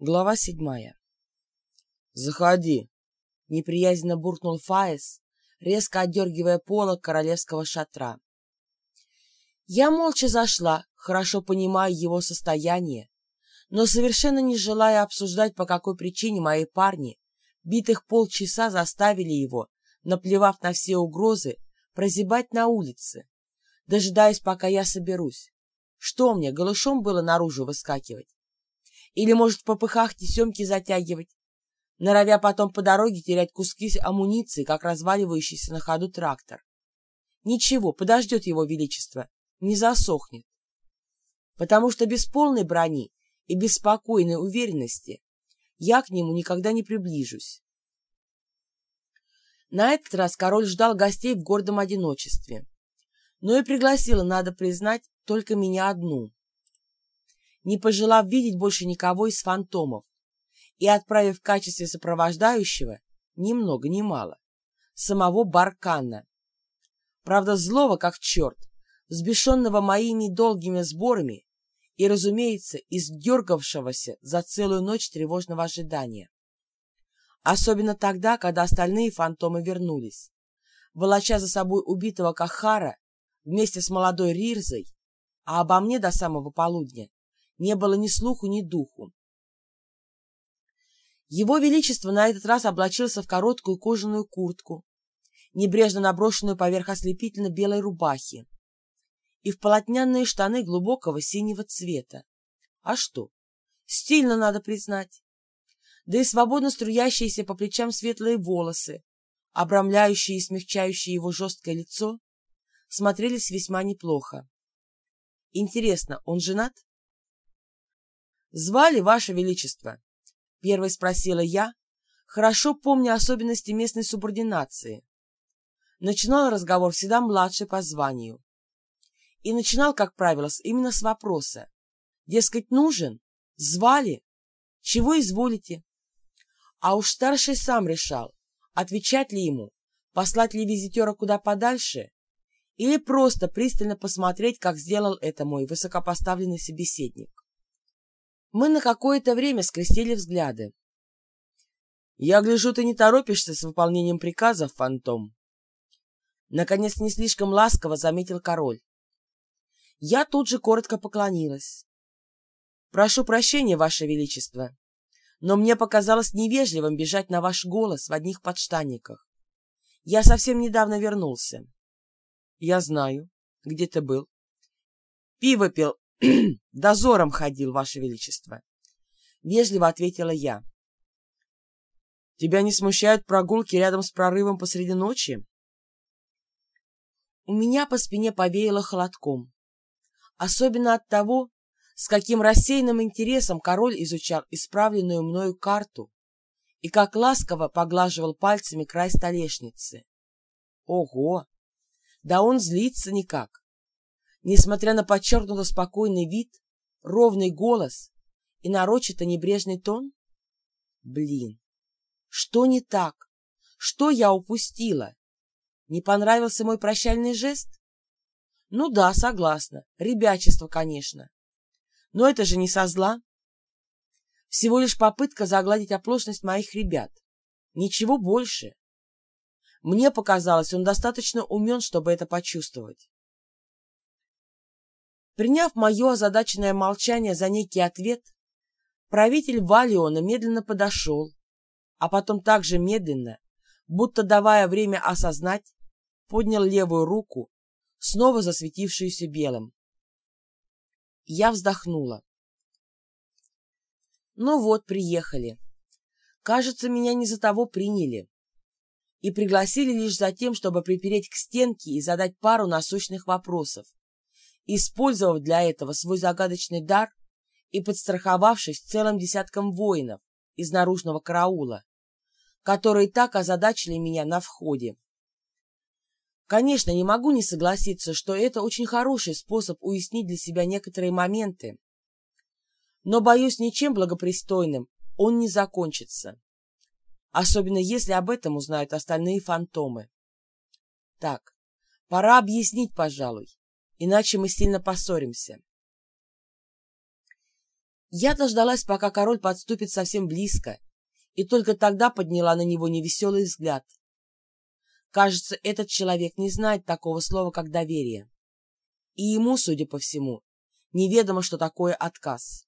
Глава седьмая. «Заходи!» — неприязненно буркнул Фаис, резко отдергивая полок королевского шатра. Я молча зашла, хорошо понимая его состояние, но совершенно не желая обсуждать, по какой причине мои парни битых полчаса заставили его, наплевав на все угрозы, прозябать на улице, дожидаясь, пока я соберусь. Что мне, голышом было наружу выскакивать? Или, может, в попыхах тесемки затягивать, норовя потом по дороге терять куски амуниции, как разваливающийся на ходу трактор. Ничего, подождет его величество, не засохнет. Потому что без полной брони и без спокойной уверенности я к нему никогда не приближусь. На этот раз король ждал гостей в гордом одиночестве, но и пригласила, надо признать, только меня одну не пожелав видеть больше никого из фантомов и отправив в качестве сопровождающего, ни много ни мало, самого Баркана. Правда, злого как черт, взбешенного моими долгими сборами и, разумеется, издергавшегося за целую ночь тревожного ожидания. Особенно тогда, когда остальные фантомы вернулись, волоча за собой убитого Кахара вместе с молодой Рирзой, а обо мне до самого полудня не было ни слуху, ни духу. Его Величество на этот раз облачился в короткую кожаную куртку, небрежно наброшенную поверх ослепительно белой рубахи, и в полотняные штаны глубокого синего цвета. А что? Стильно, надо признать. Да и свободно струящиеся по плечам светлые волосы, обрамляющие и смягчающие его жесткое лицо, смотрелись весьма неплохо. Интересно, он женат? «Звали, Ваше Величество?» — первой спросила я, хорошо помня особенности местной субординации. Начинал разговор всегда младший по званию. И начинал, как правило, именно с вопроса. Дескать, нужен? Звали? Чего изволите? А уж старший сам решал, отвечать ли ему, послать ли визитера куда подальше, или просто пристально посмотреть, как сделал это мой высокопоставленный собеседник. Мы на какое-то время скрестили взгляды. «Я гляжу, ты не торопишься с выполнением приказов, фантом!» Наконец, не слишком ласково заметил король. Я тут же коротко поклонилась. «Прошу прощения, Ваше Величество, но мне показалось невежливым бежать на ваш голос в одних подштанниках. Я совсем недавно вернулся». «Я знаю. Где ты был?» «Пиво пил дозором ходил, Ваше Величество. Вежливо ответила я. Тебя не смущают прогулки рядом с прорывом посреди ночи? У меня по спине повеяло холодком. Особенно от того, с каким рассеянным интересом король изучал исправленную мною карту и как ласково поглаживал пальцами край столешницы. Ого! Да он злится никак несмотря на подчеркнуто спокойный вид, ровный голос и нарочито небрежный тон? Блин, что не так? Что я упустила? Не понравился мой прощальный жест? Ну да, согласна, ребячество, конечно. Но это же не со зла. Всего лишь попытка загладить оплошность моих ребят. Ничего больше. Мне показалось, он достаточно умен, чтобы это почувствовать. Приняв мое озадаченное молчание за некий ответ, правитель Валиона медленно подошел, а потом также медленно, будто давая время осознать, поднял левую руку, снова засветившуюся белым. Я вздохнула. Ну вот, приехали. Кажется, меня не за того приняли. И пригласили лишь за тем, чтобы припереть к стенке и задать пару насущных вопросов использовав для этого свой загадочный дар и подстраховавшись целым десятком воинов из наружного караула, которые так озадачили меня на входе. Конечно, не могу не согласиться, что это очень хороший способ уяснить для себя некоторые моменты, но, боюсь, ничем благопристойным он не закончится, особенно если об этом узнают остальные фантомы. Так, пора объяснить, пожалуй, иначе мы сильно поссоримся. Я дождалась, пока король подступит совсем близко, и только тогда подняла на него невеселый взгляд. Кажется, этот человек не знает такого слова, как доверие. И ему, судя по всему, неведомо, что такое отказ.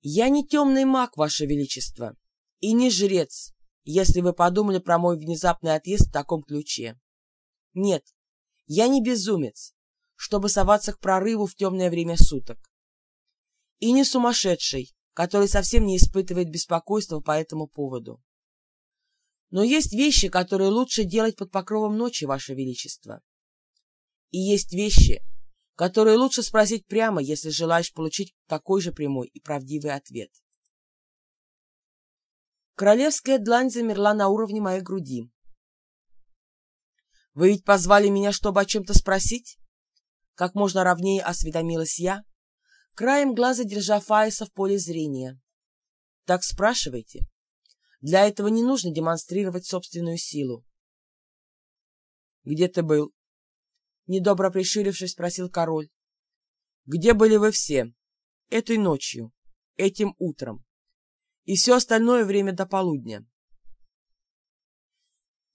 «Я не темный маг, Ваше Величество, и не жрец, если вы подумали про мой внезапный отъезд в таком ключе. Нет, я не безумец, чтобы соваться к прорыву в темное время суток. И не сумасшедший, который совсем не испытывает беспокойства по этому поводу. Но есть вещи, которые лучше делать под покровом ночи, Ваше Величество. И есть вещи, которые лучше спросить прямо, если желаешь получить такой же прямой и правдивый ответ. Королевская длань замерла на уровне моей груди. «Вы ведь позвали меня, чтобы о чем-то спросить?» Как можно ровнее осведомилась я, краем глаза держа Фаиса в поле зрения. «Так спрашивайте. Для этого не нужно демонстрировать собственную силу». «Где ты был?» Недобро прищурившись, спросил король. «Где были вы все? Этой ночью, этим утром и все остальное время до полудня?»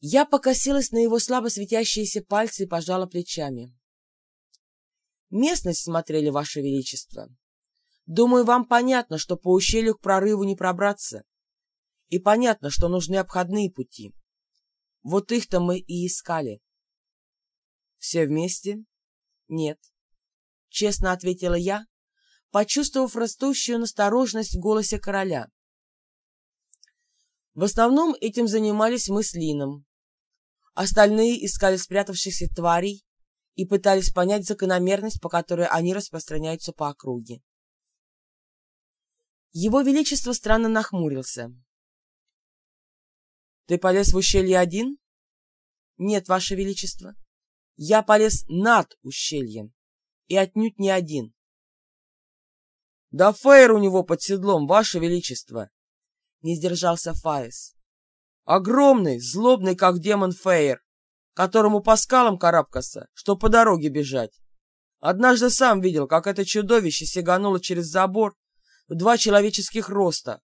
Я покосилась на его слабо светящиеся пальцы и пожала плечами. Местность смотрели, Ваше Величество. Думаю, вам понятно, что по ущелью к прорыву не пробраться. И понятно, что нужны обходные пути. Вот их-то мы и искали. Все вместе? Нет. Честно ответила я, почувствовав растущую настороженность в голосе короля. В основном этим занимались мы с Лином. Остальные искали спрятавшихся тварей и пытались понять закономерность, по которой они распространяются по округе. Его Величество странно нахмурился. «Ты полез в ущелье один?» «Нет, Ваше Величество. Я полез над ущельем, и отнюдь не один». «Да Фейр у него под седлом, Ваше Величество!» Не сдержался Фаис. «Огромный, злобный, как демон Фейр которому по скалам карабкаться, что по дороге бежать. Однажды сам видел, как это чудовище сигануло через забор в два человеческих роста.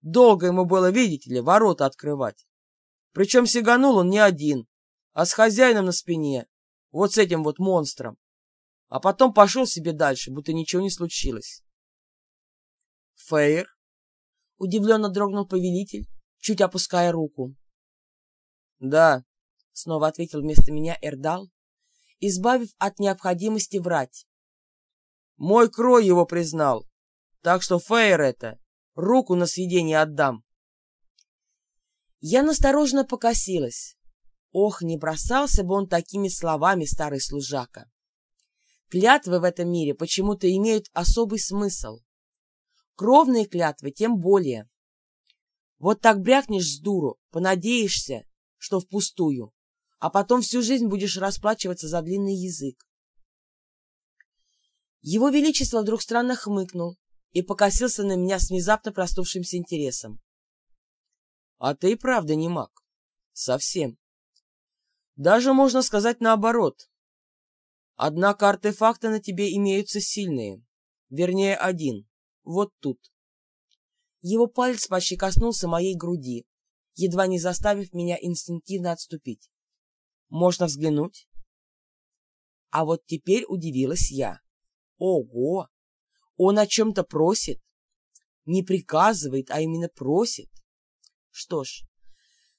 Долго ему было, видите ли, ворота открывать. Причем сиганул он не один, а с хозяином на спине, вот с этим вот монстром. А потом пошел себе дальше, будто ничего не случилось. Фейр? Удивленно дрогнул повелитель, чуть опуская руку. Да, — снова ответил вместо меня Эрдал, избавив от необходимости врать. «Мой крой его признал, так что Фейер это, руку на съедение отдам». Я настороженно покосилась. Ох, не бросался бы он такими словами, старый служака. Клятвы в этом мире почему-то имеют особый смысл. Кровные клятвы тем более. Вот так брякнешь с дуру, понадеешься, что впустую, а потом всю жизнь будешь расплачиваться за длинный язык. Его Величество вдруг странно хмыкнул и покосился на меня с внезапно простувшимся интересом. — А ты и правда не маг. Совсем. Даже можно сказать наоборот. Однако артефакты на тебе имеются сильные. Вернее, один. Вот тут. Его палец почти коснулся моей груди, едва не заставив меня инстинктивно отступить. Можно взглянуть? А вот теперь удивилась я. Ого! Он о чем-то просит? Не приказывает, а именно просит. Что ж,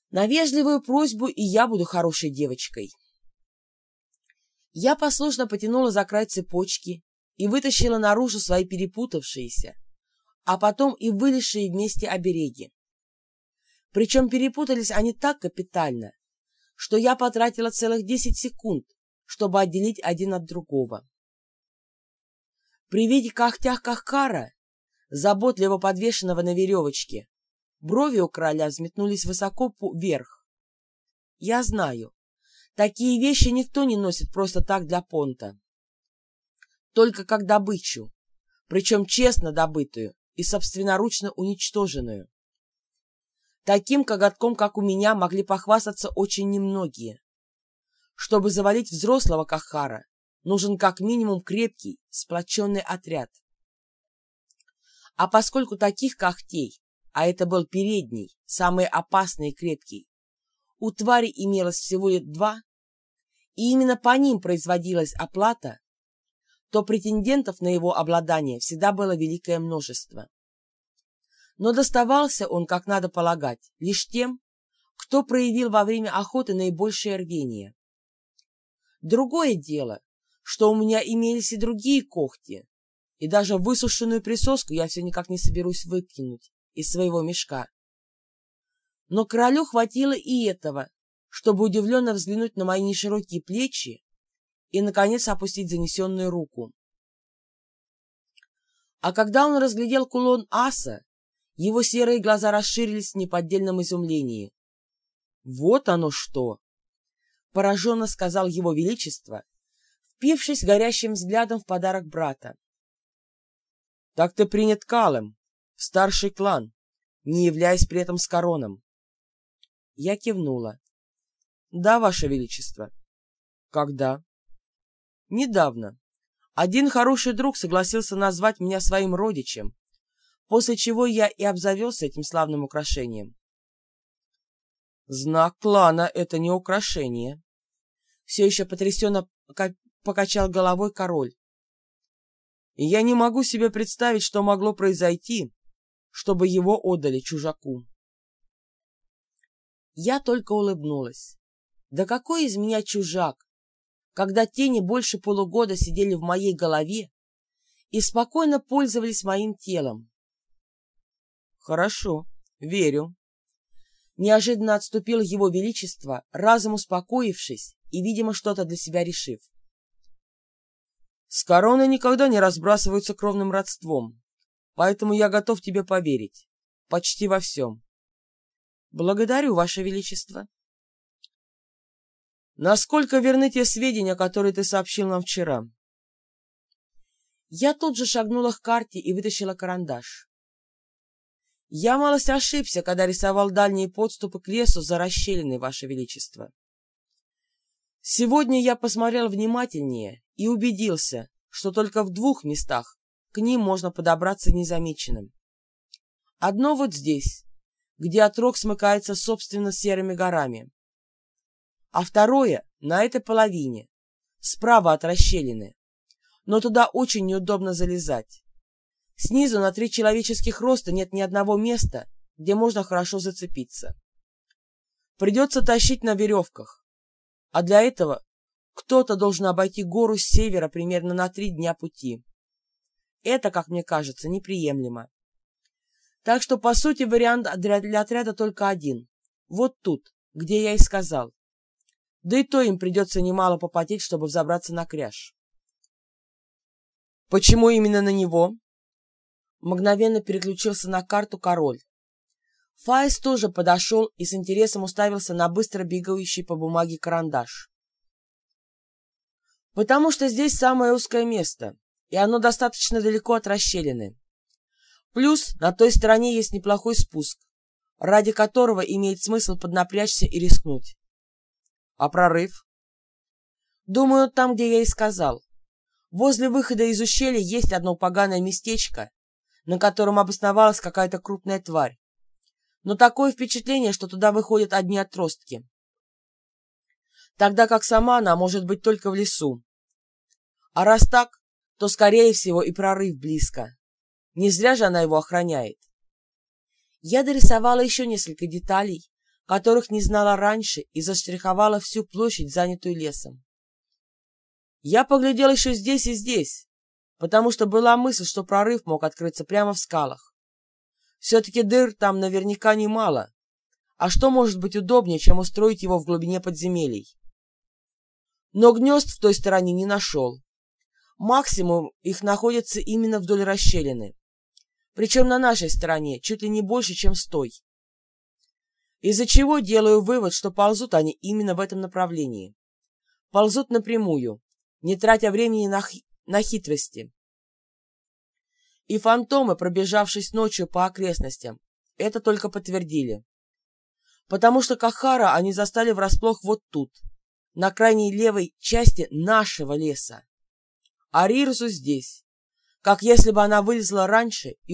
на вежливую просьбу и я буду хорошей девочкой. Я послушно потянула за край цепочки и вытащила наружу свои перепутавшиеся, а потом и вылезшие вместе обереги. Причем перепутались они так капитально, что я потратила целых 10 секунд, чтобы отделить один от другого. При виде когтях Кахкара, заботливо подвешенного на веревочке, брови у короля взметнулись высоко вверх. Я знаю, такие вещи никто не носит просто так для понта. Только как добычу, причем честно добытую и собственноручно уничтоженную. Таким коготком, как у меня, могли похвастаться очень немногие. Чтобы завалить взрослого Кахара, нужен как минимум крепкий, сплоченный отряд. А поскольку таких когтей, а это был передний, самый опасный и крепкий, у твари имелось всего лет два, и именно по ним производилась оплата, то претендентов на его обладание всегда было великое множество. Но доставался он, как надо полагать, лишь тем, кто проявил во время охоты наибольшее рвение. Другое дело, что у меня имелись и другие когти, и даже высушенную присоску я все никак не соберусь выкинуть из своего мешка. Но королю хватило и этого, чтобы удивленно взглянуть на мои неширокие плечи и, наконец, опустить занесенную руку. А когда он разглядел кулон аса, его серые глаза расширились в неподдельном изумлении. «Вот оно что!» — пораженно сказал его величество, впившись горящим взглядом в подарок брата. «Так ты принят Калем, в старший клан, не являясь при этом с короном». Я кивнула. «Да, ваше величество». «Когда?» «Недавно. Один хороший друг согласился назвать меня своим родичем, после чего я и обзавелся этим славным украшением. Знак клана — это не украшение. Все еще потрясенно покачал головой король. Я не могу себе представить, что могло произойти, чтобы его отдали чужаку. Я только улыбнулась. Да какой из меня чужак, когда тени больше полугода сидели в моей голове и спокойно пользовались моим телом. Хорошо, верю. Неожиданно отступил его величество, разом успокоившись и, видимо, что-то для себя решив. С короной никогда не разбрасываются кровным родством, поэтому я готов тебе поверить. Почти во всем. Благодарю, ваше величество. Насколько верны те сведения, которые ты сообщил нам вчера? Я тут же шагнула к карте и вытащила карандаш. Я малость ошибся, когда рисовал дальние подступы к лесу за расщелиной, Ваше Величество. Сегодня я посмотрел внимательнее и убедился, что только в двух местах к ним можно подобраться незамеченным. Одно вот здесь, где отрог смыкается собственно серыми горами а второе на этой половине, справа от расщелины. Но туда очень неудобно залезать. Снизу на три человеческих роста нет ни одного места, где можно хорошо зацепиться. Придется тащить на веревках. А для этого кто-то должен обойти гору с севера примерно на три дня пути. Это, как мне кажется, неприемлемо. Так что, по сути, вариант для отряда только один. Вот тут, где я и сказал. Да и то им придется немало попотеть, чтобы взобраться на кряж. Почему именно на него? Мгновенно переключился на карту король. Фаис тоже подошел и с интересом уставился на быстро бегающий по бумаге карандаш. «Потому что здесь самое узкое место, и оно достаточно далеко от расщелины. Плюс на той стороне есть неплохой спуск, ради которого имеет смысл поднапрячься и рискнуть. А прорыв? Думаю, там, где я и сказал. Возле выхода из ущелья есть одно поганое местечко, на котором обосновалась какая-то крупная тварь. Но такое впечатление, что туда выходят одни отростки. Тогда как сама она может быть только в лесу. А раз так, то, скорее всего, и прорыв близко. Не зря же она его охраняет. Я дорисовала еще несколько деталей, которых не знала раньше и заштриховала всю площадь, занятую лесом. Я поглядел еще здесь и здесь, потому что была мысль, что прорыв мог открыться прямо в скалах. Все-таки дыр там наверняка немало, а что может быть удобнее, чем устроить его в глубине подземелий? Но гнезд в той стороне не нашел. Максимум их находится именно вдоль расщелины. Причем на нашей стороне чуть ли не больше, чем с той из-за чего делаю вывод, что ползут они именно в этом направлении. Ползут напрямую, не тратя времени на, х... на хитрости. И фантомы, пробежавшись ночью по окрестностям, это только подтвердили. Потому что Кахара они застали врасплох вот тут, на крайней левой части нашего леса. А Рирзу здесь, как если бы она вылезла раньше и